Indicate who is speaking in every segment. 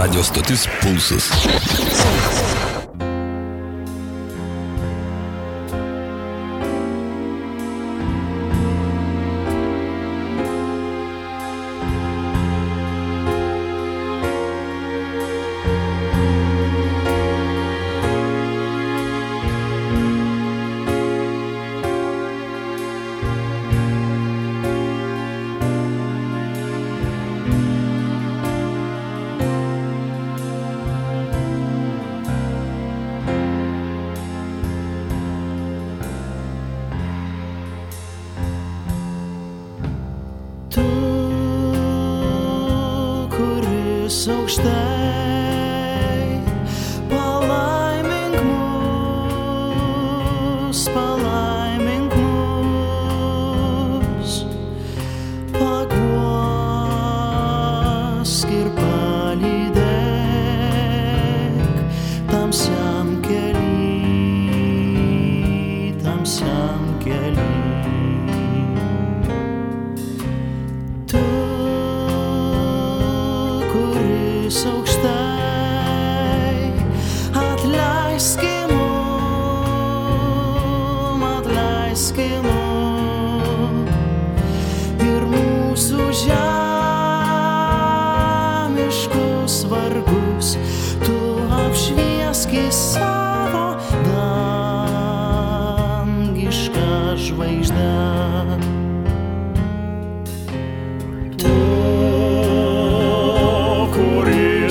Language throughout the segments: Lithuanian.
Speaker 1: Radio stotis Pulsas.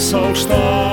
Speaker 2: Kuris aukštai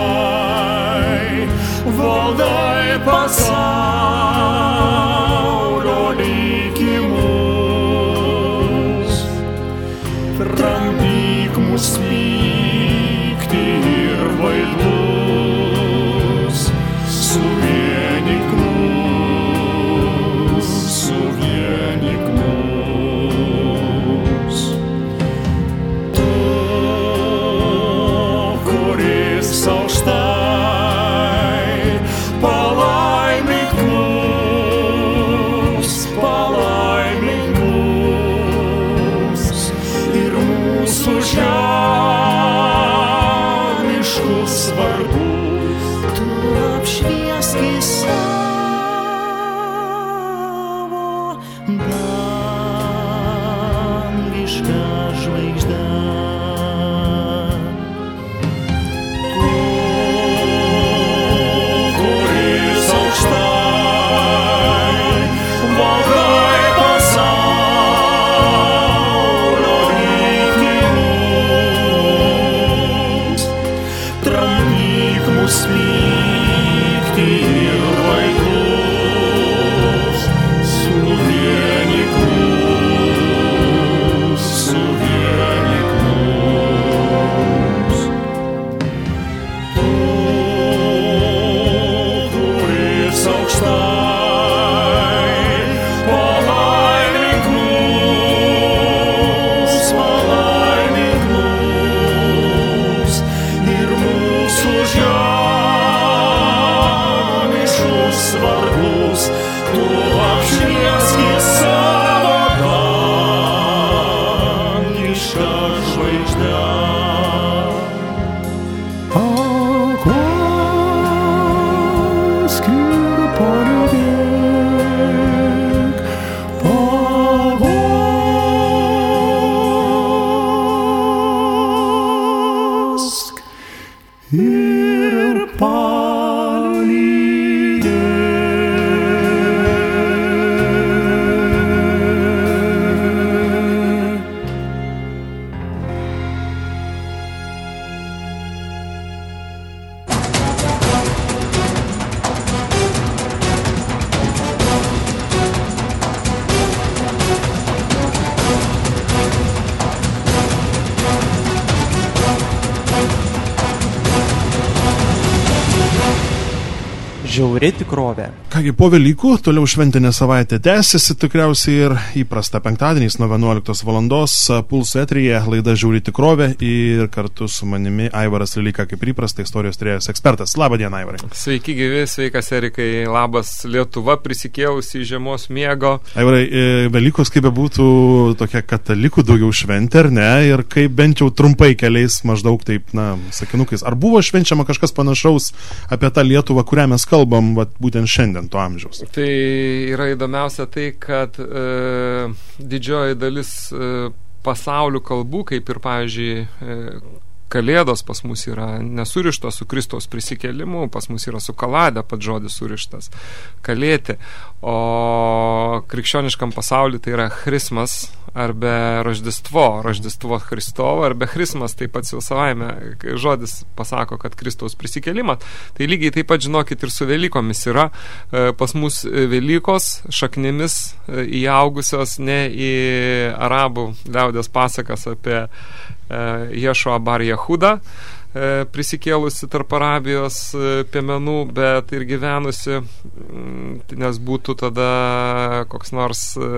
Speaker 2: Kągi, po Velykų toliau šventinė savaitė tęsiasi tikriausiai ir įprasta penktadieniais nuo 11 valandos pulso etryje laida Žiauri tikrovė ir kartu su manimi Aivaras Lilika, kaip įprasta, istorijos trėjos ekspertas. Labą dieną, Aivarai.
Speaker 3: Sveiki gyvi, sveikas Erikai, labas Lietuva prisikėlusi žiemos miego.
Speaker 2: Aivarai, e, Velykos kaip bebūtų tokia katalikų daugiau šventė, ar ne? Ir kaip bent jau trumpai keliais maždaug taip, na, sakinukais. Ar buvo švenčiama kažkas panašaus apie tą Lietuvą, kurią mes kalbam, vat, būtent šiandien to amžiaus?
Speaker 3: Tai yra įdomiausia tai, kad e, didžioji dalis e, pasaulių kalbų, kaip ir, pavyzdžiui, e, Kalėdos pas mus yra nesurištos su Kristaus prisikėlimu, pas mus yra su kaladė pat žodis surištas. Kalėti. O krikščioniškam pasauliu tai yra Christmas arba Roždistvo, Roždistvo Hristovo arba Christmas taip pat jau savaime žodis pasako, kad Kristaus prisikėlimas. Tai lygiai taip pat žinokit ir su Velykomis yra e, pas mus Velykos šaknimis e, įaugusios ne į arabų liaudės pasakas apie Ješua Bar Jehuda, prisikėlusi tarp Arabijos e, piemenų, bet ir gyvenusi, nes būtų tada koks nors e,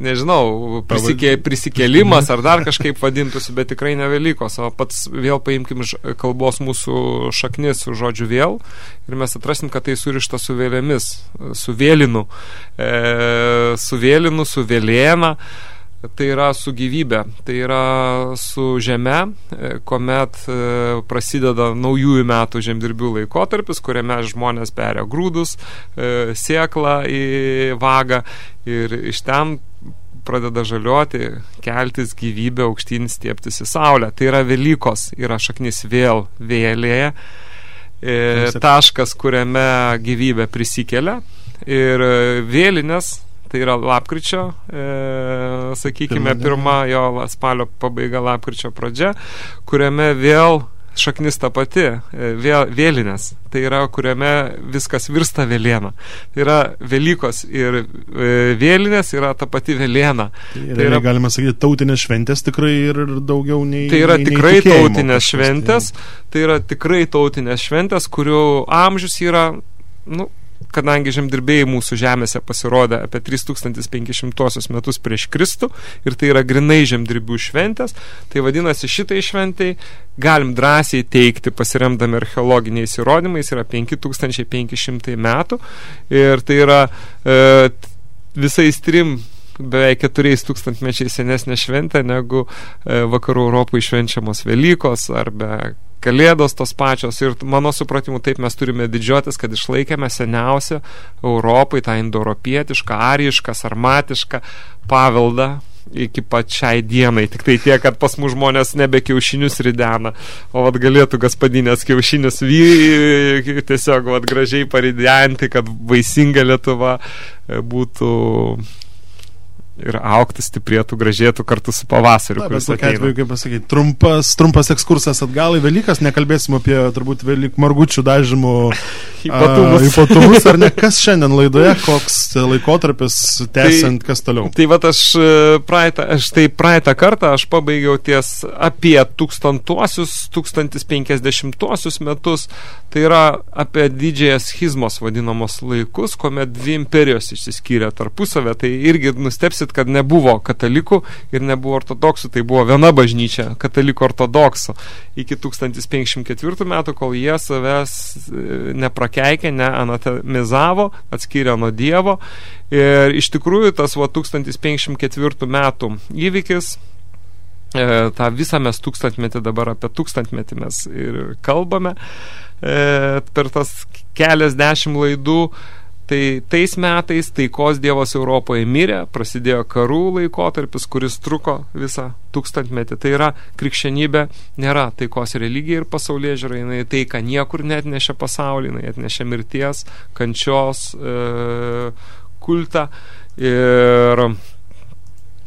Speaker 3: nežinau, prisikė, prisikėlimas ar dar kažkaip vadintųsi, bet tikrai ne Velykos, o pats vėl paimkim kalbos mūsų šaknis su žodžiu vėl ir mes atrasim, kad tai surišta su vėlėmis, su vėlinu, e, su vėlinu, su vėlėna, tai yra su gyvybė, tai yra su žeme, e, kuomet e, prasideda naujųjų metų žemdirbių laikotarpis, kuriame žmonės peria grūdus, e, sėklą į vagą ir iš ten pradeda žaliuoti, keltis gyvybę aukštyn stieptis į saulę. Tai yra Velykos, yra šaknis vėl vėlėje, taškas, kuriame gyvybė prisikelia ir vėlinės tai yra lapkričio, e, sakykime, pirma jo spalio pabaiga lapkričio pradžia, kuriame vėl šaknis ta pati, e, vėl, vėlinės, tai yra, kuriame viskas virsta vėliena. Tai yra Velykos ir e, vėlinės yra ta pati vėliena.
Speaker 2: Tai, tai yra, galima sakyti, tautinės šventės tikrai ir daugiau nei
Speaker 3: Tai yra
Speaker 2: nei,
Speaker 3: tikrai
Speaker 2: nei
Speaker 3: tautinės
Speaker 2: kažkas,
Speaker 3: šventės, tai yra tikrai tautinės šventės, kurių amžius yra, nu, kadangi žemdirbėjai mūsų žemėse pasirodė apie 3500 metus prieš Kristų ir tai yra grinai žemdirbių šventės, tai vadinasi šitai šventai galim drąsiai teikti pasiremdami archeologiniais įrodymais yra 5500 metų. Ir tai yra e, visais trim beveik keturiais tūkstantmečiais senesnė šventė negu e, vakarų Europoje švenčiamos Velykos arba kalėdos tos pačios ir mano supratimu taip mes turime didžiuotis, kad išlaikėme seniausią Europai tą indoeuropietišką, arišką, sarmatišką paveldą iki pačiai dienai. Tik tai tiek, kad pas mus žmonės nebe kiaušinius ridena, o vat galėtų gaspadinės kiaušinius vy, tiesiog vat gražiai paridenti, kad vaisinga Lietuva būtų ir auktų, stiprėtų, gražėtų kartu su pavasariu.
Speaker 2: Na, bet tokia atveju, kaip pasakyti, trumpas, trumpas ekskursas atgal į Velykas, nekalbėsim apie turbūt Velyk margučių dažymų
Speaker 3: ypatumus.
Speaker 2: A, ypatumus, ar ne, kas šiandien laidoje, koks laikotarpis tęsiant, tai, kas toliau.
Speaker 3: Tai va aš e, praeitą, aš tai praeitą kartą aš pabaigiau ties apie tūkstantuosius, 1050 metus, tai yra apie didžiąją schizmos vadinamos laikus, kuomet dvi imperijos išsiskyrė tarpusavę, tai irgi nustepsit kad nebuvo katalikų ir nebuvo ortodoksų, tai buvo viena bažnyčia, katalikų ortodoksų, iki 1504 metų, kol jie savęs e, neprakeikė, neanatomizavo, atskyrė nuo Dievo. Ir iš tikrųjų tas va, 1504 metų įvykis e, tą visą mes tūkstantmetį dabar apie tūkstantmetį mes ir kalbame e, per tas kelias dešimt laidų Tai tais metais taikos dievas Europoje mirė, prasidėjo karų laikotarpis, kuris truko visą tūkstantmetį. Tai yra krikščionybė, nėra taikos religija ir pasaulyje žiūra, jinai tai, ką niekur net nešia pasaulį, jinai atnešia mirties, kančios e, kultą ir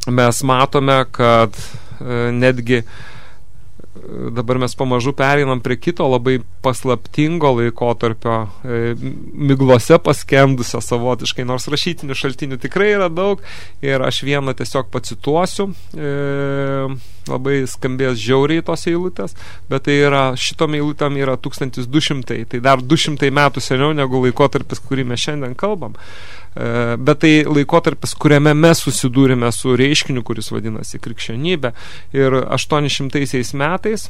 Speaker 3: mes matome, kad e, netgi dabar mes pamažu pereinam prie kito labai paslaptingo laikotarpio, e, miglose paskendusio savotiškai, nors rašytinių šaltinių tikrai yra daug ir aš vieną tiesiog pacituosiu, e, labai skambės žiauriai tos eilutės, bet tai yra, šitom eilutėm yra 1200, tai dar 200 metų seniau negu laikotarpis, kurį mes šiandien kalbam. E, bet tai laikotarpis, kuriame mes susidūrime su reiškiniu, kuris vadinasi krikščionybė. Ir 800 metais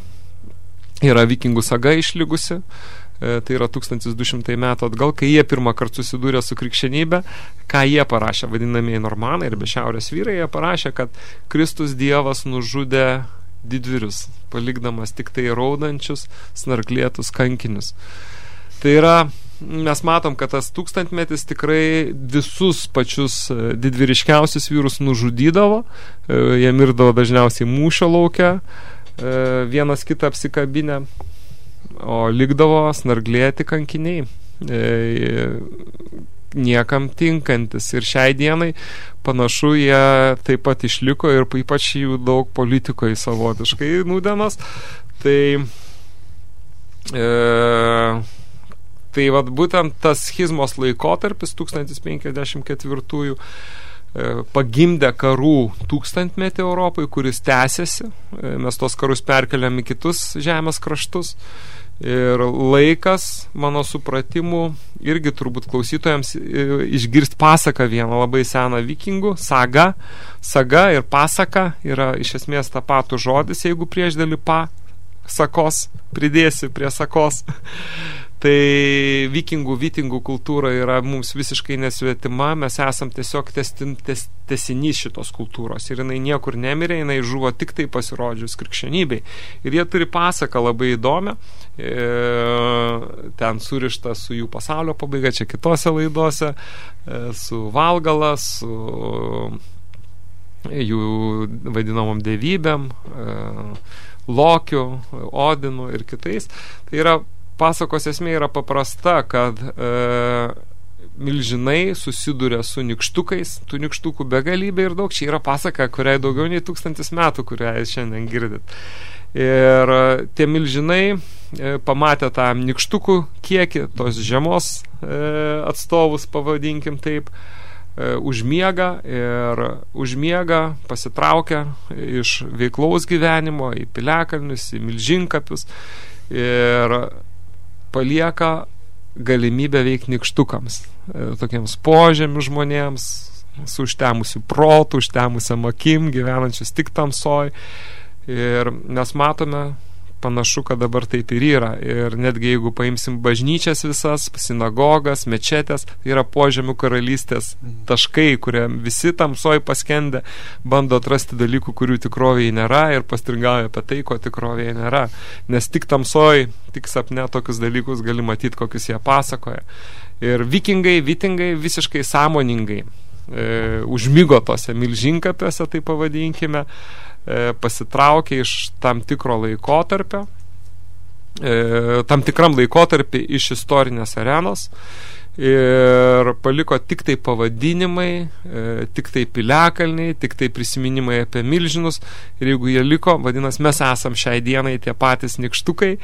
Speaker 3: yra vikingų saga išligusi, e, tai yra 1200 metų atgal, kai jie pirmą kartą susidūrė su krikščionybė, ką jie parašė, vadinamieji normanai ir be šiaurės vyrai, jie parašė, kad Kristus Dievas nužudė didvirius, palikdamas tik tai raudančius, snarklėtus kankinius. Tai yra mes matom, kad tas tūkstantmetis tikrai visus pačius e, didvyriškiausius vyrus nužudydavo, e, jie mirdavo dažniausiai mūšio laukia, e, vienas kitą apsikabinę, o likdavo snarglėti kankiniai niekam tinkantis. Ir šiai dienai panašu jie taip pat išliko ir ypač jų daug politikoje savotiškai nūdenos. Tai e, Tai vat būtent tas schizmos laikotarpis 1054 e, pagimdė karų tūkstantmetį Europai, kuris tęsiasi. E, mes tos karus perkeliam į kitus žemės kraštus. Ir laikas, mano supratimu, irgi turbūt klausytojams e, išgirst pasaką vieną labai seną vikingų, saga. Saga ir pasaka yra iš esmės tą patų žodis, jeigu priešdėlį pa sakos pridėsi prie sakos. Tai vikingų, vitingų kultūra yra mums visiškai nesvetima, mes esam tiesiog testin, tes, tesinys šitos kultūros ir jinai niekur nemirė, jinai žuvo tik tai pasirodžius krikščionybei. Ir jie turi pasaką labai įdomią, e, ten surišta su jų pasaulio pabaiga, čia kitose laidose, e, su Valgala, su jų vadinamom devybėm, e, Lokiu, Odinu ir kitais. Tai yra pasakos esmė yra paprasta, kad e, milžinai susiduria su nikštukais, tų nikštukų begalybė ir daug. Čia yra pasaka, kuriai daugiau nei tūkstantis metų, kurią šiandien girdit. Ir e, tie milžinai e, pamatė tą nikštukų kiekį, tos žemos e, atstovus, pavadinkim taip, užmiega ir užmiega, pasitraukia iš veiklaus gyvenimo į piliakalnius, į milžinkapius ir palieka galimybę veikti nikštukams, e, tokiems požemių žmonėms, su užtemusiu protu, užtemusiam akim, gyvenančius tik tamsoj. Ir mes matome panašu, kad dabar taip ir yra. Ir netgi jeigu paimsim bažnyčias visas, sinagogas, mečetės, tai yra požemių karalystės taškai, kurie visi tamsoj paskendė, bando atrasti dalykų, kurių tikrovėje nėra ir pastringauja apie tai, ko tikrovėje nėra. Nes tik tamsoj, tik sapne tokius dalykus gali matyti, kokius jie pasakoja. Ir vikingai, vitingai visiškai sąmoningai e, užmygo tose milžinkapiuose, tai pavadinkime, E, pasitraukė iš tam tikro laikotarpio, e, tam tikram laikotarpį iš istorinės arenos ir paliko tik tai pavadinimai, e, tik tai piliakalniai, tik tai prisiminimai apie milžinus ir jeigu jie liko, vadinas, mes esam šiai dienai tie patys nikštukai,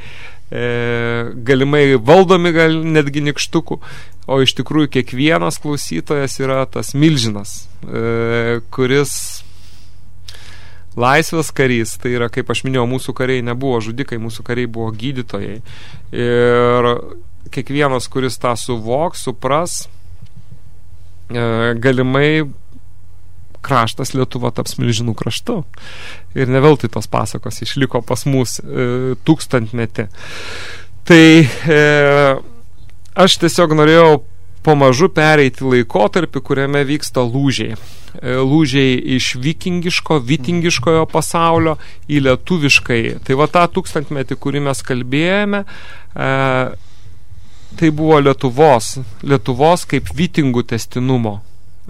Speaker 3: galimai valdomi gal netgi nikštukų, o iš tikrųjų kiekvienas klausytojas yra tas milžinas, kuris laisvės karys, tai yra, kaip aš minėjau, mūsų kariai nebuvo žudikai, mūsų kariai buvo gydytojai. Ir kiekvienas, kuris tą suvoks, supras, e, galimai kraštas Lietuva taps milžinų kraštu. Ir ne veltui tos pasakos išliko pas mus e, tūkstantmetį. Tai e, aš tiesiog norėjau pamažu pereiti laikotarpį, kuriame vyksta lūžiai. E, lūžiai iš vikingiško, vitingiškojo pasaulio į lietuviškai. Tai va tą tūkstantmetį, kurį mes kalbėjome, e, tai buvo Lietuvos, Lietuvos kaip vitingų testinumo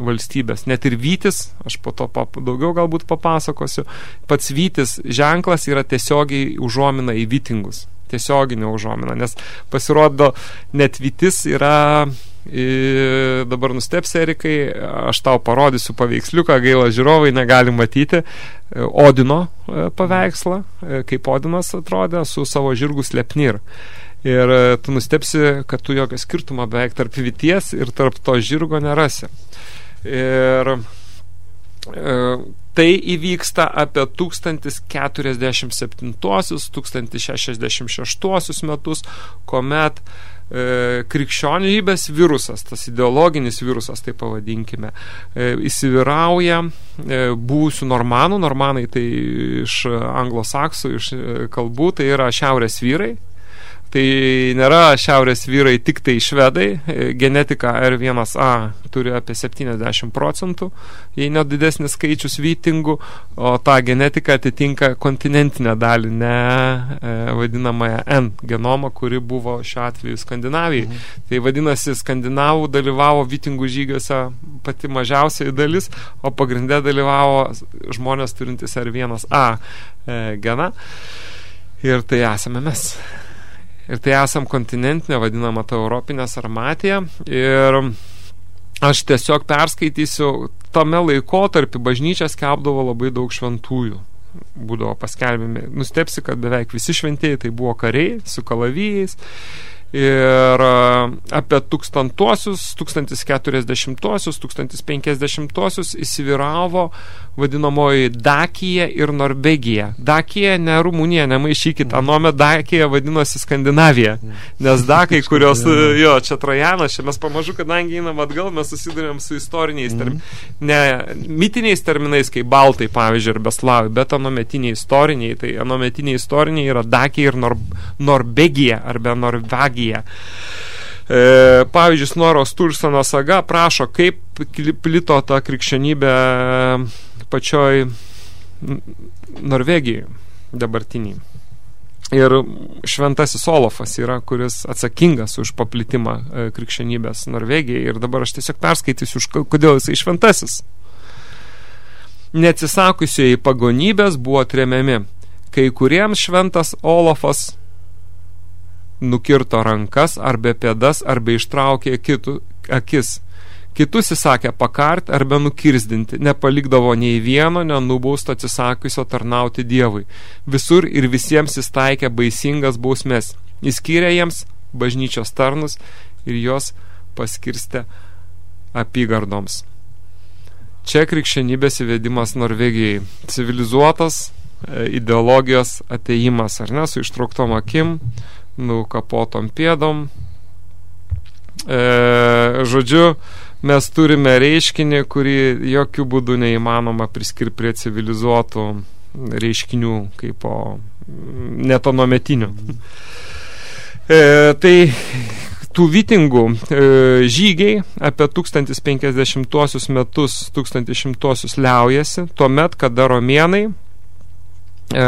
Speaker 3: valstybės. Net ir Vytis, aš po to pap, daugiau galbūt papasakosiu, pats Vytis ženklas yra tiesiogiai užuomina į Vytingus. Tiesioginė užuomina, nes pasirodo, net vytis yra I, dabar nusteps Erikai, aš tau parodysiu paveiksliuką, gaila žiūrovai negali matyti Odino paveikslą, kaip Odinas atrodė su savo žirgu Slepnir. Ir tu nustepsi, kad tu jokio skirtumo beveik tarp vyties ir tarp to žirgo nerasi. Ir Tai įvyksta apie 1047-1066 metus, kuomet e, krikščionybės virusas, tas ideologinis virusas, tai pavadinkime, e, įsivyrauja e, būsių normanų, normanai tai iš anglosaksų, iš kalbų, tai yra šiaurės vyrai, Tai nėra šiaurės vyrai tik tai švedai, genetika R1A turi apie 70 procentų, jei net didesnis skaičius vytingų, o ta genetika atitinka kontinentinę dalį, ne e, vadinamąją N genomą, kuri buvo šiuo atveju Skandinavijai. Mhm. Tai vadinasi, Skandinavų dalyvavo vytingų žygiuose pati mažiausiai dalis, o pagrindė dalyvavo žmonės turintys R1A e, geną. Ir tai esame mes ir tai esam kontinentinė, vadinama ta Europinė sarmatija. Ir aš tiesiog perskaitysiu, tame laikotarpį bažnyčia skelbdavo labai daug šventųjų būdavo paskelbimi. Nustepsi, kad beveik visi šventėjai tai buvo kariai su kalavijais ir apie tūkstantuosius, 1040-uosius, 1050-uosius įsivyravo vadinamoji Dakija ir Norvegija. Dakija ne Rumunija, nemaišykit, anome Dakija vadinosi Skandinavija, nes Dakai, kurios, jo, čia Trajanas, čia mes pamažu, kadangi einam atgal, mes susidurėm su istoriniais, term, ne mitiniais terminais, kaip Baltai, pavyzdžiui, ir Beslavai, bet anometiniai istoriniai, tai anometiniai istoriniai yra Dakija ir Nor Norvegija, arba Norvegija. E, pavyzdžiui, Snoro Stursono saga prašo, kaip plito ta krikščionybė pačioj Norvegijai dabartiniai. Ir šventasis Olafas yra, kuris atsakingas už paplitimą e, krikščionybės Norvegijai. Ir dabar aš tiesiog perskaitysiu, kodėl jisai šventasis. Neatsisakusiai pagonybės buvo tremiami. Kai kuriems šventas Olafas nukirto rankas arba pėdas arba ištraukė kitų akis Kitus įsakė pakart arba nukirzdinti, nepalikdavo nei vieno nenubausto atsisakiusio tarnauti Dievui. Visur ir visiems jis taikė baisingas bausmes. Įskyrė jiems bažnyčios tarnus ir jos paskirstė apygardoms. Čia krikščionybės įvedimas Norvegijai. Civilizuotas e, ideologijos ateimas, ar ne, su ištrauktom akim, nukapotom pėdom. E, žodžiu, mes turime reiškinį, kurį jokių būdų neįmanoma priskirti prie civilizuotų reiškinių kaip po netonometinių. E, tai tų vitingų e, žygiai apie 1050 metus, 1100 liaujasi, tuomet, kada romėnai e,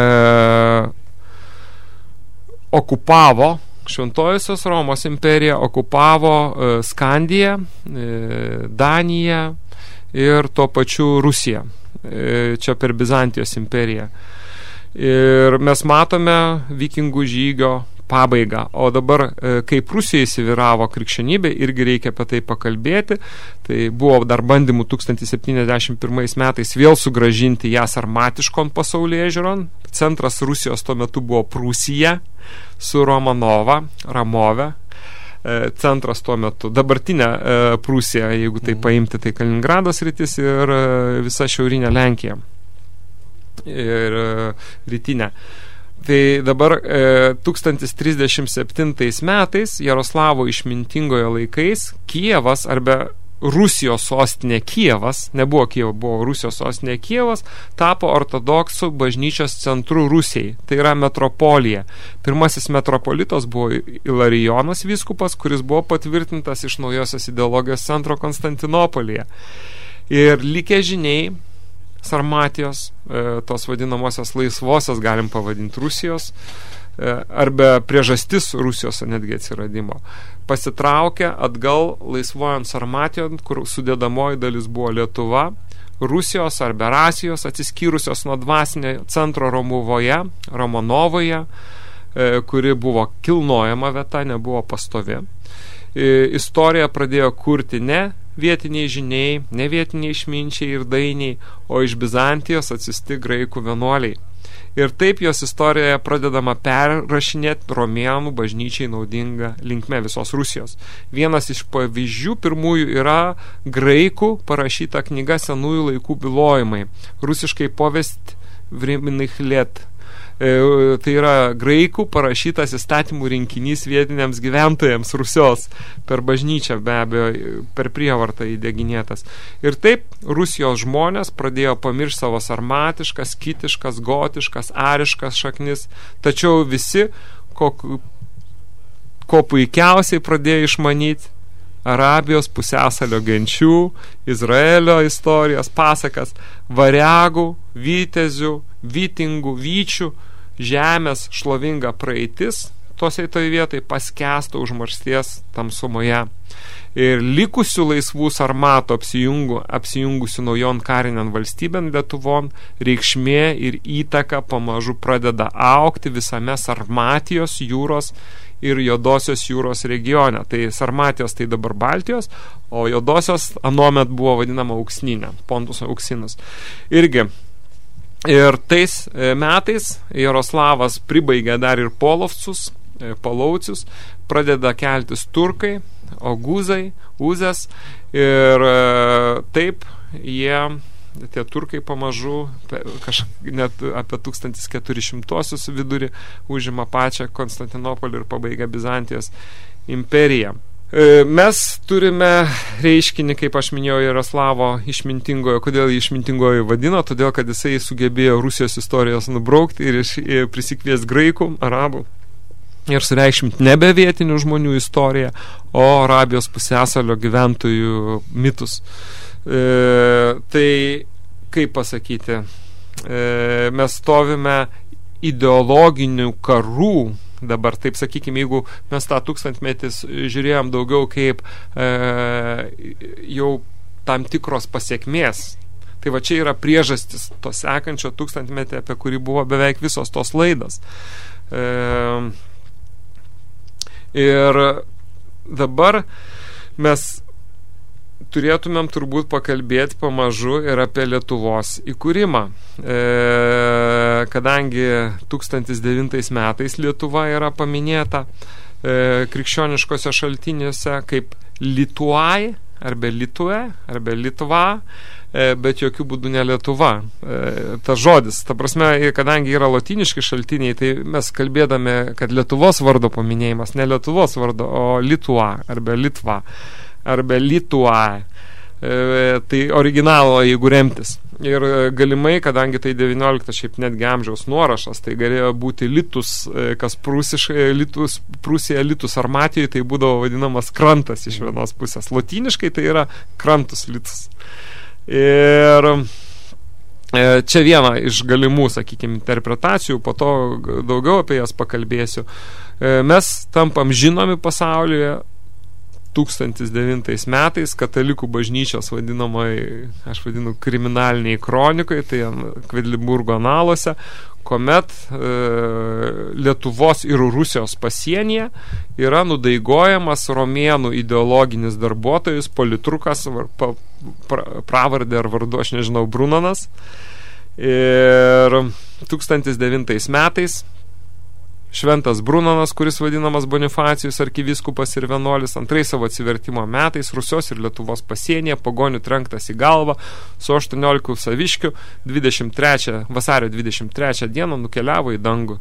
Speaker 3: okupavo Šventojusios Romos imperija okupavo e, Skandiją, e, Daniją ir tuo pačiu Rusiją, e, čia per Bizantijos imperiją. Ir mes matome vikingų žygio pabaigą. O dabar, kaip Rusija įsiviravo krikščionybė, irgi reikia apie tai pakalbėti. Tai buvo dar bandymų 1071 metais vėl sugražinti ją sarmatiškon pasaulyje žiūron. Centras Rusijos tuo metu buvo Prūsija, su Romanova, Ramove, e, centras tuo metu. Dabartinė e, Prūsija, jeigu tai mhm. paimti, tai Kaliningrados rytis ir e, visa šiaurinė Lenkija. Ir rytinė. Tai dabar e, 1037 metais Jaroslavo išmintingojo laikais Kievas arba Rusijos sostinė Kievas, nebuvo Kievo, buvo Rusijos sostinė Kievas, tapo ortodoksų bažnyčios centru Rusijai. Tai yra metropolija. Pirmasis metropolitas buvo Ilarijonas vyskupas, kuris buvo patvirtintas iš naujosios ideologijos centro Konstantinopolyje. Ir likę žiniai Sarmatijos, e, tos vadinamosios laisvosios, galim pavadinti Rusijos, e, arba priežastis Rusijos netgi atsiradimo pasitraukė atgal laisvojant Sarmatijon, kur sudėdamoji dalis buvo Lietuva, Rusijos ar Berasijos atsiskyrusios nuo dvasinio centro Romuvoje, Romonovoje, kuri buvo kilnojama vieta, nebuvo pastovi. Istoriją pradėjo kurti ne vietiniai žiniai, ne vietiniai išminčiai ir dainiai, o iš Bizantijos atsisti graikų vienuoliai. Ir taip jos istorijoje pradedama perrašinėti romėnų bažnyčiai naudinga linkme visos Rusijos. Vienas iš pavyzdžių pirmųjų yra graikų parašyta knyga senųjų laikų bilojimai, rusiškai povest Vriminich Liet tai yra graikų parašytas įstatymų rinkinys vietiniams gyventojams Rusios per bažnyčią be abejo per prievartą įdeginėtas. Ir taip Rusijos žmonės pradėjo pamiršti savo sarmatiškas, kitiškas, gotiškas, ariškas šaknis, tačiau visi, ko, ko puikiausiai pradėjo išmanyti, Arabijos pusėsalio genčių, Izraelio istorijos pasakas, variagų, vytezių, vytingų, vyčių, žemės šlovinga praeitis tose toj vietai paskęsta užmarsties tamsumoje. Ir likusių laisvų sarmato apsijungų, apsijungusių naujon karinian valstybėn Lietuvon reikšmė ir įtaka pamažu pradeda aukti visame Sarmatijos jūros ir Jodosios jūros regione. Tai Sarmatijos tai dabar Baltijos, o Jodosios anuomet buvo vadinama auksninė, Pontus auksinas. Irgi Ir tais e, metais Jaroslavas pribaigė dar ir Polovcus, e, Palaucius, pradeda keltis turkai, oguzai, uzės ir e, taip jie, tie turkai pamažu, kaž, net apie 1400 vidurį užima pačią Konstantinopolį ir pabaigia Bizantijos imperiją. E, mes turime reiškinį, kaip aš minėjau, Jaroslavo išmintingojo. Kodėl jį išmintingojo vadino? Todėl, kad jisai sugebėjo Rusijos istorijos nubraukti ir prisikvies graikų, arabų ir sureikšminti nebe vietinių žmonių istoriją, o Arabijos pusėsalio gyventojų mitus. E, tai, kaip pasakyti, e, mes stovime ideologinių karų dabar, taip sakykime, jeigu mes tą tūkstantmetis žiūrėjom daugiau kaip e, jau tam tikros pasiekmės, Tai va čia yra priežastis to sekančio tūkstantmetį, apie kurį buvo beveik visos tos laidas. E, ir dabar mes turėtumėm turbūt pakalbėti pamažu ir apie Lietuvos įkūrimą. E, kadangi 1009 metais Lietuva yra paminėta e, krikščioniškose šaltinėse kaip Lituai, arba Litue, arba Litva, e, bet jokių būdų ne Lietuva. E, tas žodis, ta prasme, kadangi yra lotiniški šaltiniai, tai mes kalbėdami, kad Lietuvos vardo paminėjimas, ne Lietuvos vardo, o Litua arba Litva arba Litua. E, tai originalo, jeigu remtis. Ir e, galimai, kadangi tai 19 šiaip netgi amžiaus nuorašas, tai galėjo būti litus, e, kas prūsiškai, litus, Prūsija litus armatijoje, tai būdavo vadinamas krantas iš vienos pusės. Lotyniškai tai yra krantus litus. Ir čia viena iš galimų, sakykime, interpretacijų, po to daugiau apie jas pakalbėsiu. Mes tampam žinomi pasaulyje 1009 metais katalikų bažnyčios vadinamai, aš vadinu, kriminaliniai kronikai, tai Kvedliburgo analuose, kuomet e, Lietuvos ir Rusijos pasienyje yra nudaigojamas romėnų ideologinis darbuotojus, politrukas, pa, pra, pravardė ar vardu, aš nežinau, Brunanas. Ir 1009 metais Šventas Brunonas, kuris vadinamas Bonifacijus arkiviskupas ir vienuolis, antrai savo atsivertimo metais Rusios ir Lietuvos pasienyje pagonių trenktas į galvą su 18 saviškių 23, vasario 23 dieną nukeliavo į dangų.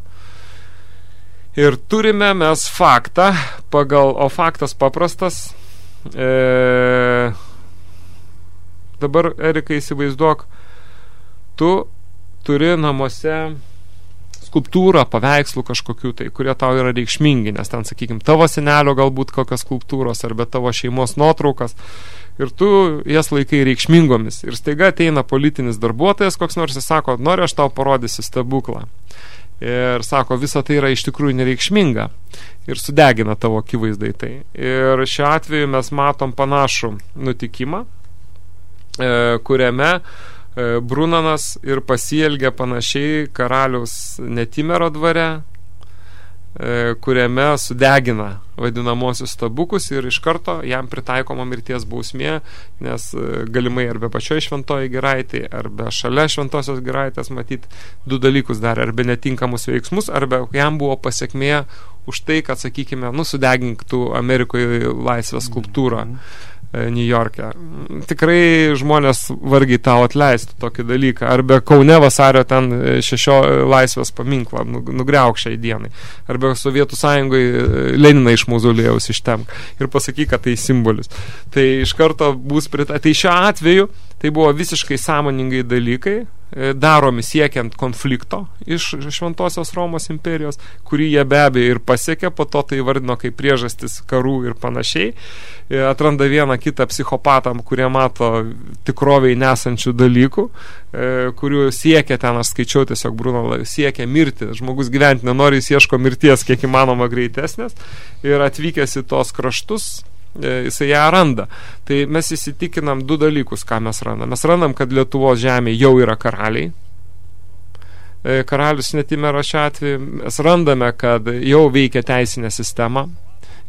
Speaker 3: Ir turime mes faktą, pagal, o faktas paprastas, e, dabar, Erikai, įsivaizduok, tu turi namuose skulptūrą, paveikslų kažkokių tai, kurie tau yra reikšmingi, nes ten, sakykime, tavo senelio galbūt kokios skulptūros arba tavo šeimos nuotraukas ir tu jas laikai reikšmingomis. Ir staiga ateina politinis darbuotojas, koks nors ir sako, noriu aš tau parodysiu stebuklą. Ir sako, visa tai yra iš tikrųjų nereikšminga. Ir sudegina tavo akivaizdai tai. Ir šiuo atveju mes matom panašų nutikimą, e, kuriame Brunanas ir pasielgė panašiai karaliaus Netimero dvare, E, kuriame sudegina vadinamosius stabukus ir iš karto jam pritaikoma mirties bausmė, nes e, galimai arba pačioje šventoje giraitėje, arba šalia šventosios giraitės matyti du dalykus dar, arba netinkamus veiksmus, arba jam buvo pasiekmė už tai, kad, sakykime, nu, sudeginktų Amerikoje laisvės skulptūrą. Mm -hmm E, New York'e. Tikrai žmonės vargiai tau atleistų tokį dalyką. Arba Kaune vasario ten e, šešio e, laisvės paminklą nu, nugriauk šiai dienai. Arba Sovietų sąjungoje Leniną iš mauzolėjaus ištemk ir pasakyk, kad tai simbolis. Tai iš karto bus prita... Tai šiuo atveju tai buvo visiškai sąmoningai dalykai, E, daromi siekiant konflikto iš Šventosios Romos imperijos, kurį jie be abejo ir pasiekė, po to tai vardino kaip priežastis karų ir panašiai. E, atranda vieną kitą psichopatam, kurie mato tikroviai nesančių dalykų, e, kurių siekia ten, aš skaičiau tiesiog Bruno, siekia mirti. Žmogus gyventi nenori, jis ieško mirties kiek įmanoma greitesnės ir atvykęs į tos kraštus, E, jisai ją randa. Tai mes įsitikinam du dalykus, ką mes randam. Mes randam, kad Lietuvos žemė jau yra karaliai. E, karalius netimero šiuo atveju. Mes randame, kad jau veikia teisinė sistema.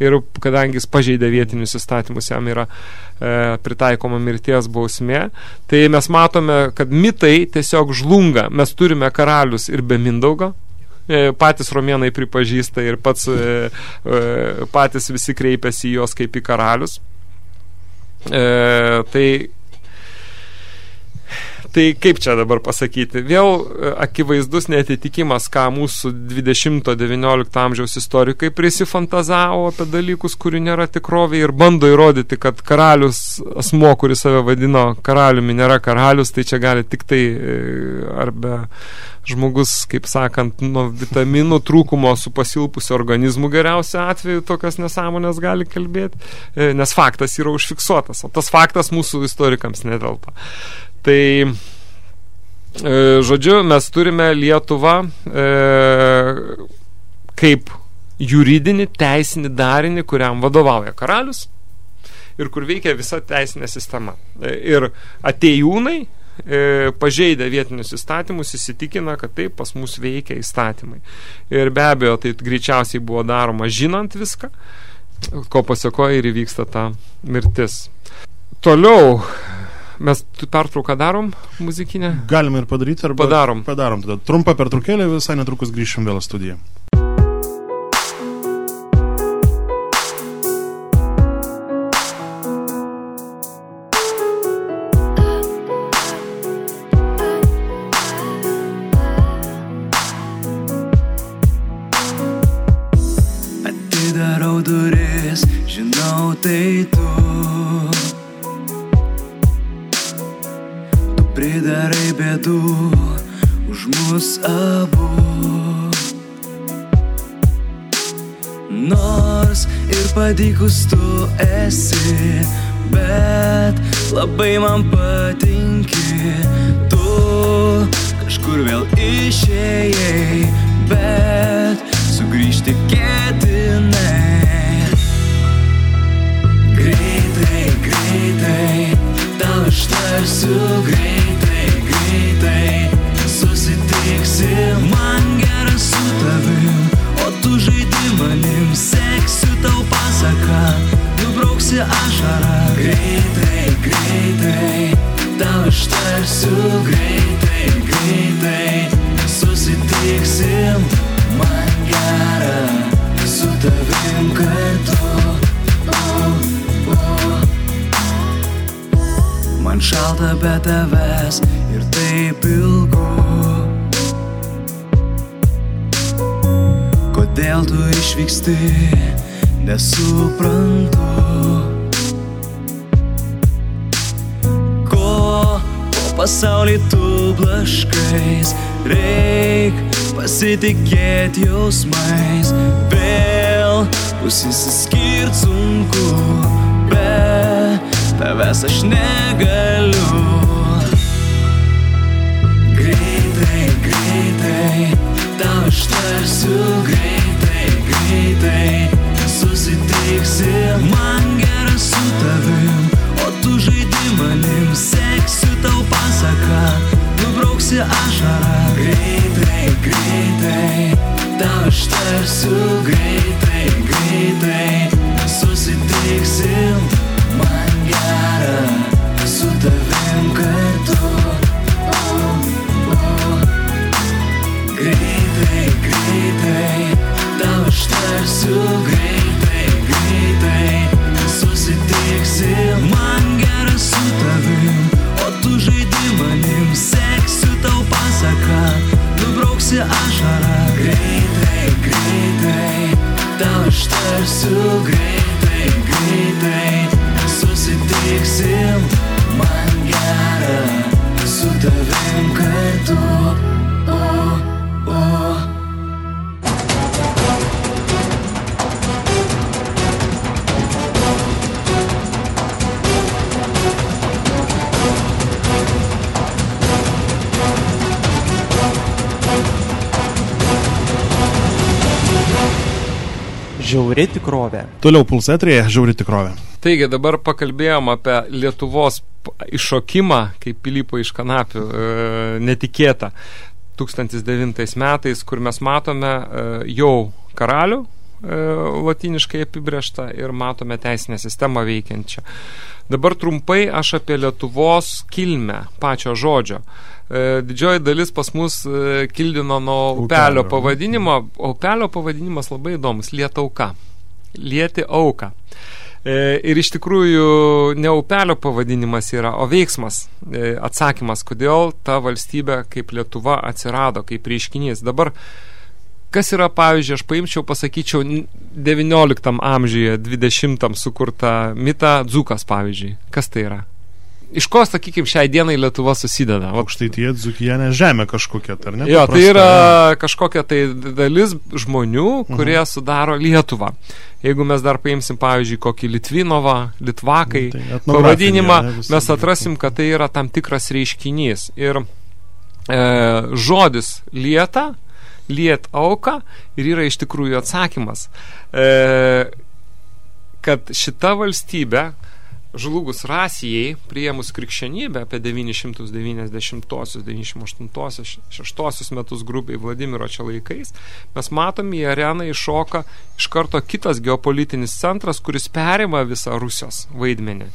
Speaker 3: Ir kadangi jis pažeidė vietinius įstatymus, jam yra e, pritaikoma mirties bausmė, tai mes matome, kad mitai tiesiog žlunga. Mes turime karalius ir be Mindaugo, E, patys romėnai pripažįsta ir pats e, e, patys visi kreipiasi į juos kaip į karalius. Tai Tai kaip čia dabar pasakyti? Vėl akivaizdus netitikimas, ką mūsų 20-19 amžiaus istorikai prisifantazavo apie dalykus, kurių nėra tikrovė ir bando įrodyti, kad karalius asmo, kuris save vadino karaliumi, nėra karalius, tai čia gali tik tai arba žmogus, kaip sakant, nuo vitaminų trūkumo su pasilpusiu organizmu geriausia atveju tokias nesąmonės gali kalbėti, e, nes faktas yra užfiksuotas, o tas faktas mūsų istorikams netelpa. Tai e, žodžiu, mes turime Lietuvą e, kaip juridinį teisinį darinį, kuriam vadovauja karalius ir kur veikia visa teisinė sistema. Ir atėjūnai e, pažeidę vietinius įstatymus įsitikina, kad taip pas mus veikia įstatymai. Ir be abejo, tai greičiausiai buvo daroma žinant viską, ko pasiekoja ir įvyksta ta mirtis. Toliau, mes pertrauką darom muzikinę?
Speaker 2: Galime ir padaryti, arba
Speaker 3: padarom.
Speaker 2: Padarom tada. Trumpa pertraukėlė, visai netrukus grįšim vėl studiją.
Speaker 4: Ir padykus tu esi, bet labai man patinki. Tu kažkur vėl išėjai, bet sugrįžti ketinai. greitai, tau ištarsiu greitai, greitai, susitiksim, Šalta be tavęs ir taip ilgu. Kodėl tu išvyksti, nesuprantu. Ko pasaulį tu blaškais Reik pasitikėti jausmais. Vėl bus įsiskirt sunku Bet tavęs aš negaliu. Greitai, greitai, tau ištarsiu greitai, greitai, susitiksim, man geras su tavim, o tu žaidi manim, seksiu tau pasaką, nubrauksi ašarą. Greitai, greitai, tau ištarsiu. greitai, greitai susitiksim, man gera su tavim kartu. Oh, oh. Greitai, greitai,
Speaker 5: Tikrovė.
Speaker 2: Toliau pulsetrėje žiauri tikrovė.
Speaker 3: Taigi dabar pakalbėjom apie Lietuvos iššokimą, kaip Pilypo iš kanapių, e, netikėtą. 1009 metais, kur mes matome e, jau karalių, e, latiniškai apibrėžtą ir matome teisinę sistemą veikiančią. Dabar trumpai aš apie Lietuvos kilmę pačio žodžio. E, Didžioji dalis pas mus e, kildino nuo
Speaker 2: Upelio.
Speaker 3: upelio pavadinimo, o upelio pavadinimas labai įdomus – Lietauka. Lieti auką. E, Ir iš tikrųjų ne upelio pavadinimas yra, o veiksmas, e, atsakymas, kodėl ta valstybė kaip Lietuva atsirado, kaip reiškinys. Dabar, kas yra, pavyzdžiui, aš paimčiau, pasakyčiau, n- 19 amžiuje, 20 sukurtą mitą Dzukas, pavyzdžiui. Kas tai yra? Iš ko, sakykime, šiai dienai Lietuva susideda? Va,
Speaker 2: Aukštaityje dzukijane žemė kažkokia, ar ne?
Speaker 3: Jo, tai yra kažkokia tai dalis žmonių, kurie sudaro Lietuvą. Jeigu mes dar paimsim, pavyzdžiui, kokį Litvinovą, Litvakai,
Speaker 2: Nu, tai
Speaker 3: pavadinimą,
Speaker 2: ne,
Speaker 3: mes atrasim, kad tai yra tam tikras reiškinys. Ir e, žodis lieta, liet auka ir yra iš tikrųjų atsakymas, e, kad šita valstybė žlugus Rasijai, priėmus krikščionybę apie 990-98-6 metus grubiai Vladimiro čia laikais, mes matom į areną iššoka iš karto kitas geopolitinis centras, kuris perima visą Rusijos vaidmenį.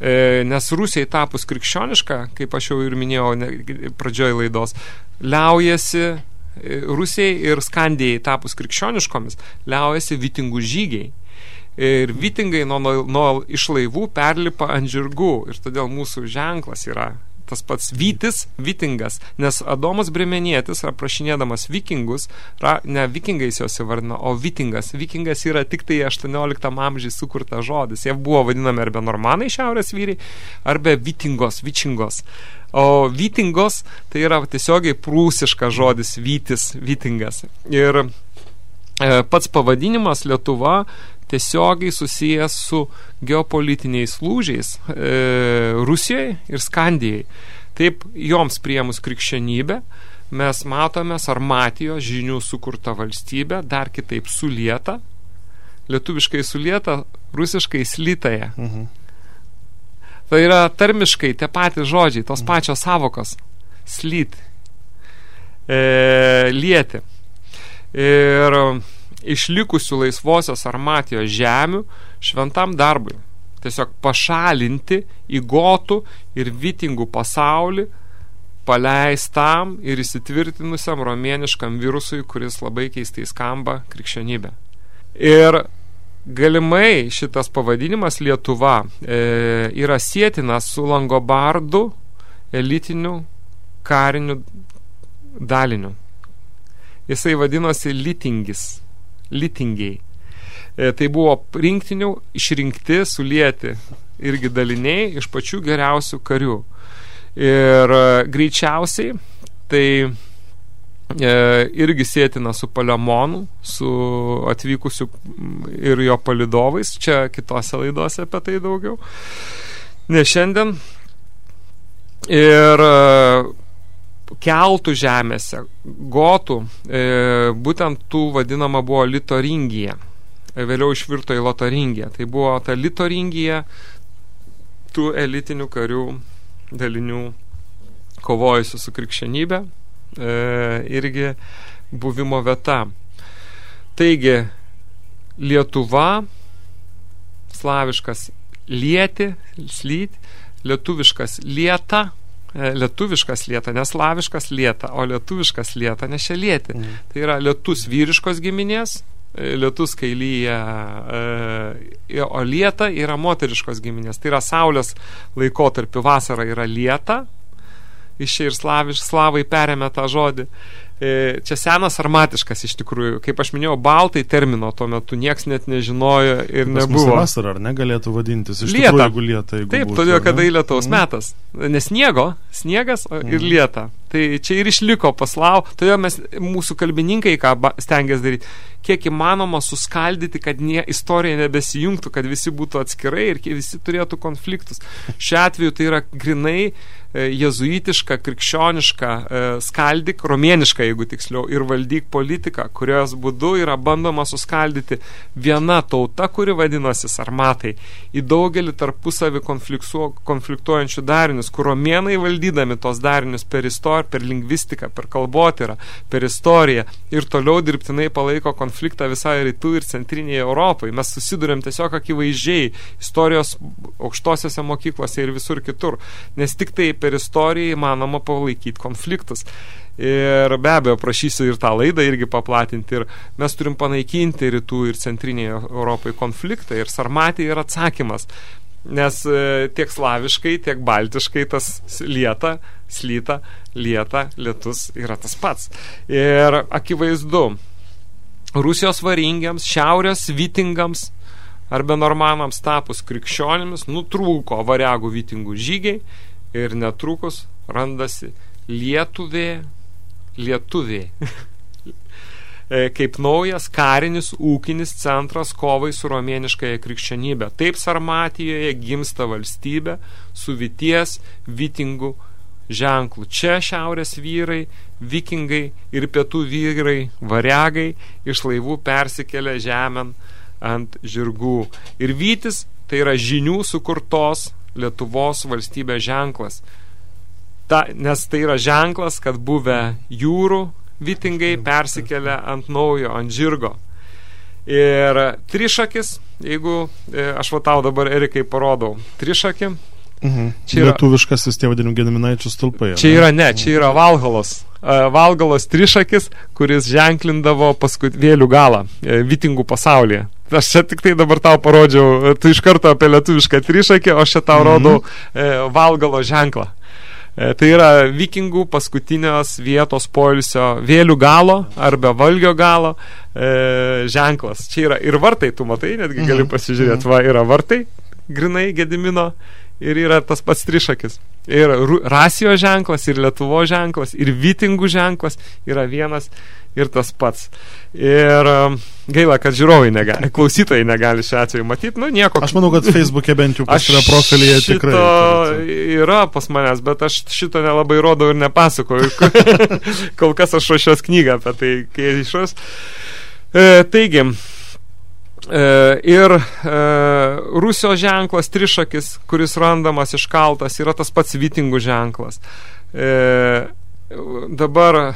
Speaker 3: E, nes Rusijai tapus krikščionišką, kaip aš jau ir minėjau pradžioj laidos, liaujasi e, Rusijai ir Skandijai tapus krikščioniškomis, liaujasi vitingų žygiai. Ir vitingai nuo, nuo, nuo iš laivų perlipa ant žirgų ir todėl mūsų ženklas yra tas pats vytis, vitingas, nes Adomas Bremenietis, aprašinėdamas vikingus, ra, ne vikingais jos įvardino, o vitingas. Vikingas yra tik tai 18 amžiai sukurtas žodis. Jie buvo vadinami arba normanai šiaurės vyriai, arba vitingos, vičingos. O vitingos tai yra tiesiogiai prūsiškas žodis vytis, vitingas. Ir e, pats pavadinimas Lietuva tiesiogiai susijęs su geopolitiniais lūžiais e, Rusijai ir Skandijai. Taip, joms priemus krikščionybę, mes matome Sarmatijos žinių sukurtą valstybę, dar kitaip sulietą, lietuviškai sulietą, rusiškai slytaja.
Speaker 2: Mhm.
Speaker 3: Tai yra tarmiškai tie patys žodžiai, tos pačios savokos. Slyt. E, lieti. Ir išlikusių laisvosios armatijos žemių šventam darbui. Tiesiog pašalinti į gotų ir vitingų pasaulį, paleistam ir įsitvirtinusiam romėniškam virusui, kuris labai keistai skamba krikščionybė. Ir galimai šitas pavadinimas Lietuva e, yra sėtinas su Langobardu elitiniu kariniu daliniu. Jisai vadinosi Litingis. Litingiai. E, tai buvo rinktinių išrinkti, sulieti irgi daliniai iš pačių geriausių karių. Ir e, greičiausiai tai e, irgi sėtina su Paleomonu, su atvykusiu ir jo palidovais, čia kitose laidose apie tai daugiau. Ne šiandien. Ir keltų žemėse, gotų, e, būtent tų vadinama buvo litoringija. E, Vėliau išvirto į lotaringiją. Tai buvo ta litoringija tų elitinių karių dalinių kovojusių su krikščionybė e, irgi buvimo vieta. taigi, Lietuva, slaviškas lieti, slyt, lietuviškas lieta, lietuviškas lieta, neslaviškas lieta, o lietuviškas lieta, lieti. Mm. Tai yra lietus vyriškos giminės, e, lietus kailyje, e, o lieta yra moteriškos giminės. Tai yra saulės laikotarpiu vasara yra lieta, iš čia ir slaviš, slavai perėmė tą žodį. E, čia senas armatiškas iš tikrųjų. Kaip aš minėjau, baltai termino tuo metu nieks net nežinojo ir Pas nebuvo.
Speaker 2: Vasara, ar negalėtų vadintis? Iš
Speaker 3: lieta.
Speaker 2: Tikrųjų, jeigu lieta, jeigu
Speaker 3: Taip,
Speaker 2: būtų,
Speaker 3: todėl, kad
Speaker 2: ne?
Speaker 3: tai lietaus
Speaker 2: Mhm.
Speaker 3: metas. Nes sniego, sniegas o, ir
Speaker 2: Mhm.
Speaker 3: lieta. Tai čia ir išliko paslau. Todėl mes, mūsų kalbininkai, ką stengiasi daryti, kiek įmanoma suskaldyti, kad nie, istorija nebesijungtų, kad visi būtų atskirai ir visi turėtų konfliktus. Šiuo atveju tai yra grinai e, jezuitiška, krikščioniška, e, skaldik, romieniška, jeigu tiksliau, ir valdyk politika, kurios būdu yra bandoma suskaldyti viena tauta, kuri vadinosi sarmatai, į daugelį tarpusavį konfliktuo- konfliktuojančių darinius, kur romėnai valdydami tos darinius per istoriją, per lingvistiką, per kalbotyrą, per istoriją ir toliau dirbtinai palaiko konfliktą visai rytų ir centrinėje Europoje. Mes susidurėm tiesiog akivaizdžiai istorijos aukštosiose mokyklose ir visur kitur, nes tik tai per istoriją įmanoma palaikyti konfliktus. Ir be abejo, prašysiu ir tą laidą irgi paplatinti. Ir mes turim panaikinti rytų ir centrinėje Europoje konfliktą. Ir sarmatė yra atsakymas. Nes e, tiek slaviškai, tiek baltiškai tas lieta, slyta, lieta, lietus yra tas pats. Ir akivaizdu, Rusijos varingiams, šiaurės vitingams arba normanams tapus krikščionimis nutrūko variagų vitingų žygiai ir netrukus randasi lietuvė, lietuvė kaip naujas karinis ūkinis centras kovai su romėniškąją krikščionybę. Taip Sarmatijoje gimsta valstybė su vities vitingų ženklų. Čia šiaurės vyrai, vikingai ir pietų vyrai, variagai iš laivų persikelia žemėn ant žirgų. Ir vytis tai yra žinių sukurtos Lietuvos valstybės ženklas. Ta, nes tai yra ženklas, kad buvę jūrų vitingai persikelia ant naujo, ant žirgo. Ir trišakis, jeigu e, aš va tau dabar, Erikai, parodau, trišakį,
Speaker 2: Mhm.
Speaker 3: Čia yra-
Speaker 2: Lietuviškasis tie vadinami gediminaičių stulpai.
Speaker 3: Čia yra ne, čia yra Valgalos. E, Valgalos trišakis, kuris ženklindavo paskui vėlių galą e, vitingų pasaulyje. Aš čia tik tai dabar tau parodžiau, tu iš karto apie lietuvišką trišakį, o aš čia tau
Speaker 2: Mhm.
Speaker 3: rodau Valgalo ženklą. E, Tai yra vikingų paskutinios vietos poilsio vėlių galo arba valgio galo e, ženklas. Čia yra ir vartai, tu matai, netgi gali
Speaker 2: Mhm.
Speaker 3: pasižiūrėti, va, yra vartai, grinai Gedimino ir yra tas pats trišakis. Ir Rasijo ženklas, ir Lietuvo ženklas, ir Vitingų ženklas yra vienas ir tas pats. Ir um, gaila, kad žiūrovai negali, klausytojai negali šiuo atveju matyti, nu nieko.
Speaker 2: Aš manau, kad Facebook'e bent jau pas save profilyje tikrai.
Speaker 3: yra pas manęs, bet aš šito nelabai rodau ir nepasakoju. Kol kas aš ruošiuos knygą apie tai, kai išras. E, taigi, ir e, Rusijos ženklas trišakis, kuris randamas iškaltas, yra tas pats vitingų ženklas. E, dabar e,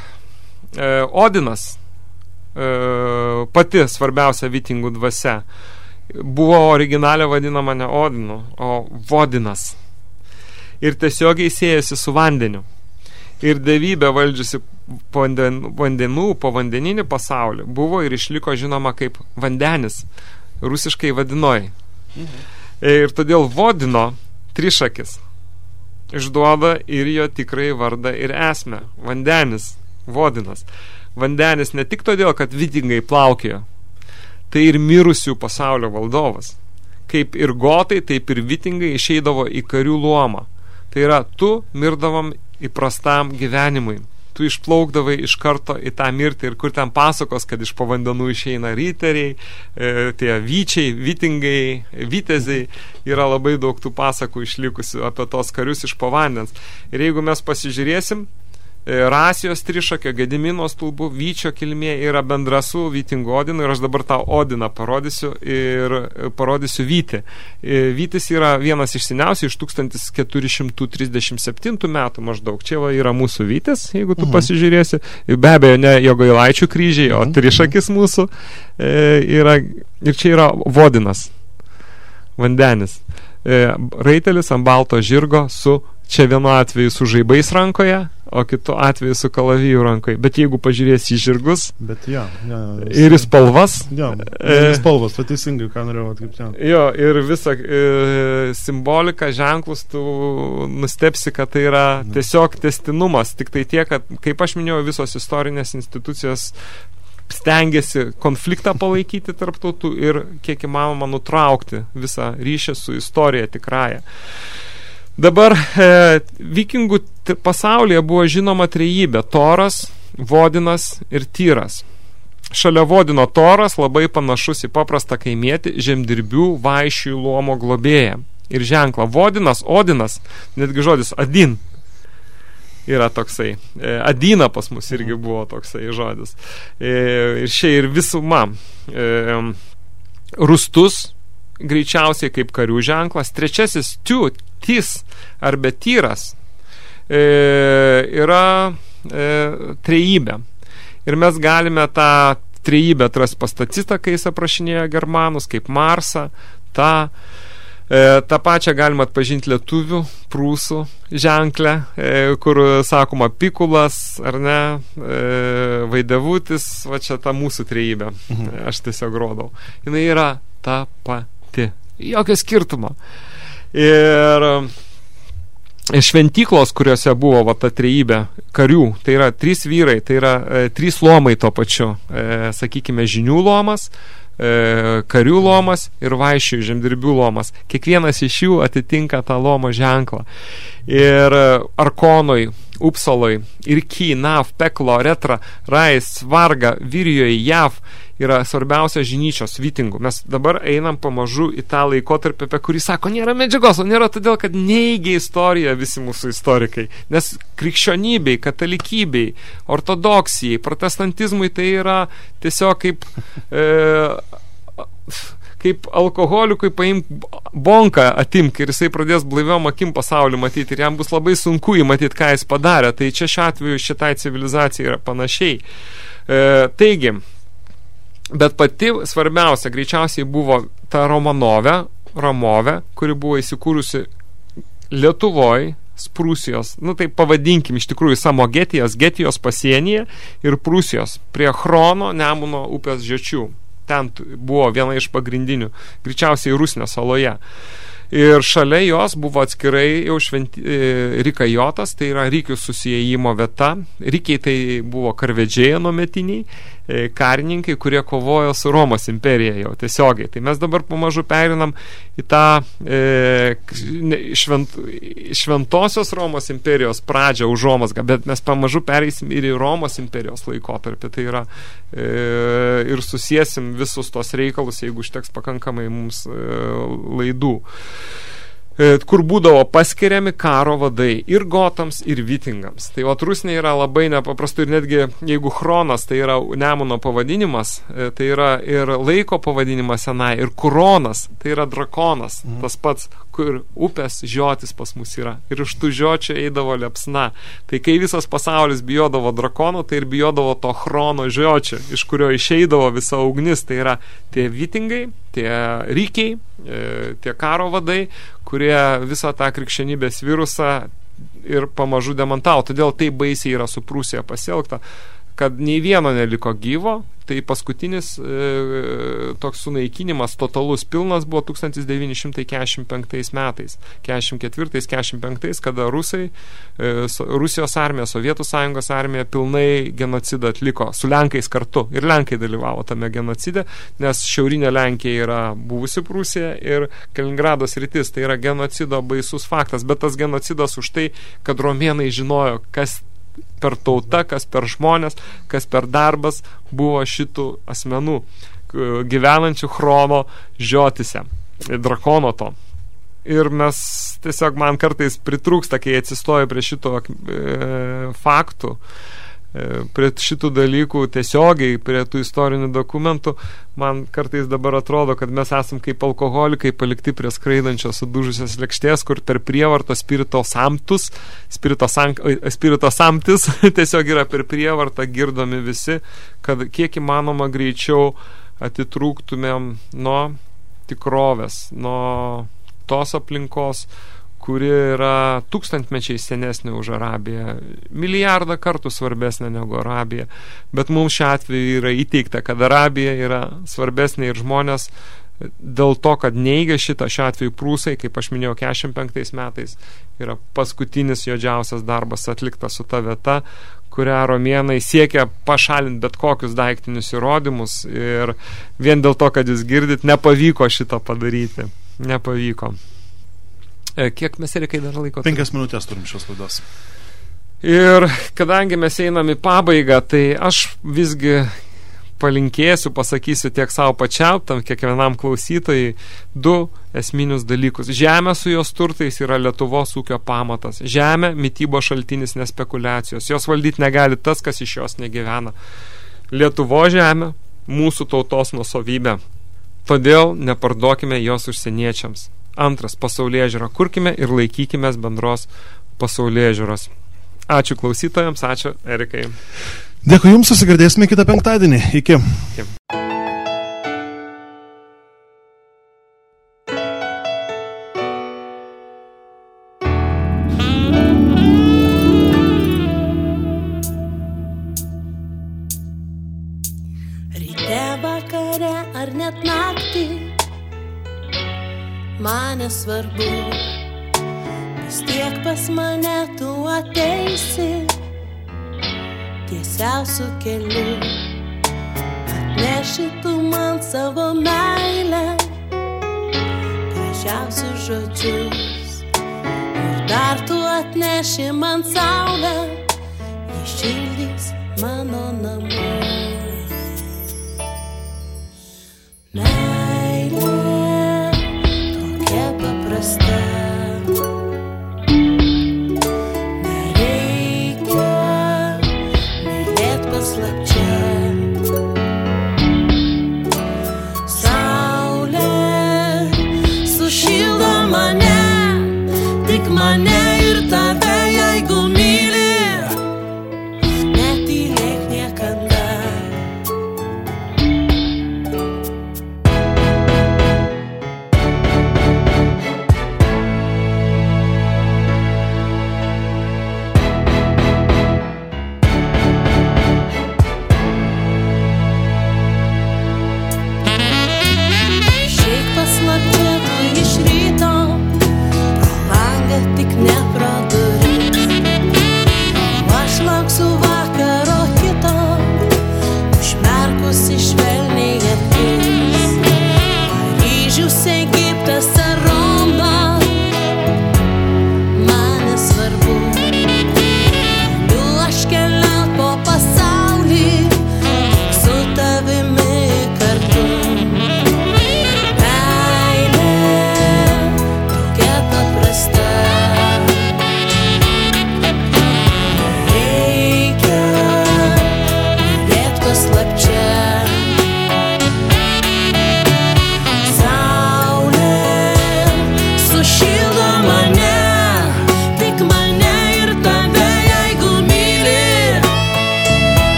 Speaker 3: Odinas, e, pati svarbiausia vitingų dvasia, buvo originalio vadinama ne Odinu, o Vodinas. Ir tiesiogiai siejasi su vandeniu. Ir devybė valdžiusi vanden, vandenų, povandeninį pasaulį buvo ir išliko žinoma kaip vandenis, rusiškai vadinoj. Ir todėl Vodino trišakis išduoda ir jo tikrai vardą ir esmę. Vandenis, Vodinas. Vandenis ne tik todėl, kad vitingai plaukėjo, tai ir mirusių pasaulio valdovas. Kaip ir gotai, taip ir vitingai išeidavo į karių luomą. Tai yra, tu mirdavom įprastam gyvenimui. Tu išplaukdavai iš karto į tą mirtį ir kur ten pasakos, kad iš povandenų išeina ryteriai, e, tie vyčiai, vitingai, viteziai, yra labai daug tų pasakų išlikusių apie tos karius iš povandens. Ir jeigu mes pasižiūrėsim, Rasijos trišakio, Gedimino stulbų, Vyčio kilmė yra bendra su Vytingu Odinu ir aš dabar tą Odiną parodysiu ir e, parodysiu Vytį. E, Vytis yra vienas iš seniausių iš 1437 metų maždaug. Čia va yra mūsų Vytis, jeigu tu mhm. pasižiūrėsi. Be abejo, ne Jogailaičių kryžiai, o mhm. trišakis mūsų e, yra. Ir čia yra Vodinas, vandenis. E, raitelis ant balto žirgo su čia vienu atveju su žaibais rankoje, o kitu atveju su kalavijų rankoje. Bet jeigu pažiūrėsi į žirgus
Speaker 2: Bet ja, ja,
Speaker 3: vis... ir į spalvas.
Speaker 2: Ja, e, spalvas, tai teisingai, ką norėjau atkreipti.
Speaker 3: Jo, ir visą e, simboliką, ženklus, tu nustepsi, kad tai yra tiesiog testinumas. Tik tai tiek, kad, kaip aš minėjau, visos istorinės institucijos stengiasi konfliktą palaikyti tarptautų ir kiek įmanoma nutraukti visą ryšį su istorija tikrąją. Dabar e, vikingų pasaulyje buvo žinoma trejybė – Toras, Vodinas ir Tyras. Šalia Vodino Toras labai panašus į paprastą kaimietį žemdirbių vaišių luomo globėją. Ir ženklą Vodinas, Odinas, netgi žodis Adin yra toksai. E, Adina pas mus irgi buvo toksai žodis. E, ir šia ir visuma. E, Rustus, greičiausiai kaip karių ženklas. Trečiasis tu, tis arba tyras e, yra e, trejybė. Ir mes galime tą trejybę atrasti pastatistą, kai jis aprašinėjo germanus, kaip Marsą, tą E, tą pačią galima atpažinti lietuvių, prūsų ženklę, e, kur sakoma pikulas, ar ne, e, vaidevutis, va čia ta mūsų trejybė. Mhm. Aš tiesiog rodau. Jis yra ta pati. Jokio skirtumo. Ir šventyklos, kuriuose buvo va, ta trejybė karių, tai yra trys vyrai, tai yra e, trys lomai to pačiu, e, sakykime, žinių lomas, e, karių lomas ir vaišių žemdirbių lomas. Kiekvienas iš jų atitinka tą lomo ženklą. Ir e, Arkonoj, Upsaloj, Irky, Nav, Peklo, Retra, Rais, Varga, Virijoje, Jav yra svarbiausia žinyčios vitingų. Mes dabar einam pamažu į tą laikotarpį, apie kurį sako, nėra medžiagos, o nėra todėl, kad neigia istoriją visi mūsų istorikai. Nes krikščionybei, katalikybei, ortodoksijai, protestantizmui tai yra tiesiog kaip... E, kaip alkoholikui paimk bonką atimk ir jisai pradės blaiviom akim pasaulį matyti ir jam bus labai sunku įmatyti, ką jis padarė. Tai čia šiuo atveju šitai civilizacijai yra panašiai. E, taigi, Bet pati svarbiausia greičiausiai buvo ta Romanovė, Ramovė, kuri buvo įsikūrusi Lietuvoje, Prūsijos, nu tai pavadinkim iš tikrųjų Samogetijos, Getijos pasienyje ir Prūsijos prie Chrono Nemuno upės žiočių. Ten buvo viena iš pagrindinių, greičiausiai Rusnio saloje. Ir šalia jos buvo atskirai jau šventi, e, Rikajotas, tai yra Rykių susijėjimo vieta. Rykiai tai buvo karvedžiai nuometiniai karininkai, kurie kovojo su Romos imperija jau tiesiogiai. Tai mes dabar pamažu perinam į tą e, švent, šventosios Romos imperijos pradžią už Romosgą, bet mes pamažu pereisim ir į Romos imperijos laikotarpį. Tai yra e, ir susiesim visus tos reikalus, jeigu užteks pakankamai mums e, laidų. E, kur būdavo paskiriami karo vadai ir gotams, ir vitingams. Tai o Rusnė yra labai nepaprastu ir netgi jeigu Chronas tai yra Nemuno pavadinimas, e, tai yra ir laiko pavadinimas senai, ir Kuronas tai yra drakonas, mhm. tas pats, kur upės žiotis pas mus yra. Ir iš tų žiočių eidavo lepsna. Tai kai visas pasaulis bijodavo drakonų, tai ir bijodavo to Chrono žiočio, iš kurio išeidavo visa ugnis. Tai yra tie vitingai, tie rykiai, e, tie karo vadai, kurie visą tą krikščionybės virusą ir pamažu demantavo. Todėl tai baisiai yra su Prūsija pasielgta, kad nei vieno neliko gyvo, tai paskutinis e, toks sunaikinimas totalus pilnas buvo 1945 metais, 44-45, kada rusai, e, Rusijos armija, Sovietų sąjungos armija pilnai genocidą atliko su Lenkais kartu. Ir Lenkai dalyvavo tame genocide, nes šiaurinė Lenkija yra buvusi Prūsija ir Kaliningrados rytis, tai yra genocido baisus faktas, bet tas genocidas už tai, kad romėnai žinojo, kas per tauta, kas per žmonės, kas per darbas buvo šitų asmenų gyvenančių chrono žiotise, drakono to. ir mes tiesiog man kartais pritrūksta, kai atsistoju prie šito e, faktų, e, prie šitų dalykų tiesiogiai, prie tų istorinių dokumentų, man kartais dabar atrodo, kad mes esam kaip alkoholikai palikti prie skraidančios sudužusios lėkštės, kur per prievartą spirito samtus, spirito, sank, spirito samtis tiesiog yra per prievartą girdomi visi, kad kiek įmanoma greičiau atitrūktumėm nuo tikrovės, nuo tos aplinkos, kuri yra tūkstantmečiai senesnė už Arabiją, milijardą kartų svarbesnė negu Arabija. Bet mums šiuo atveju yra įteikta, kad Arabija yra svarbesnė ir žmonės dėl to, kad neigia šitą šiuo atveju prūsai, kaip aš minėjau, 45 metais yra paskutinis jodžiausias darbas atliktas su ta vieta, kurią romėnai siekia pašalinti bet kokius daiktinius įrodymus ir vien dėl to, kad jūs girdit, nepavyko šito padaryti. Nepavyko. E, kiek mes reikai dar laiko?
Speaker 6: Penkias minutės turim šios laidos.
Speaker 3: Ir kadangi mes einam į pabaigą, tai aš visgi palinkėsiu, pasakysiu tiek savo pačiam, tam kiekvienam klausytojai, du esminius dalykus. Žemė su jos turtais yra Lietuvos ūkio pamatas. Žemė – mytybo šaltinis nespekulacijos. Jos valdyti negali tas, kas iš jos negyvena. Lietuvo žemė – mūsų tautos nusovybė. Todėl neparduokime jos užsieniečiams. Antras – pasaulyje žiūra. Kurkime ir laikykime bendros pasaulyje žiūros. Ačiū klausytojams, ačiū Erikai.
Speaker 6: Dėkui Jums, susigirdėsime kitą penktadienį. Iki. Iki.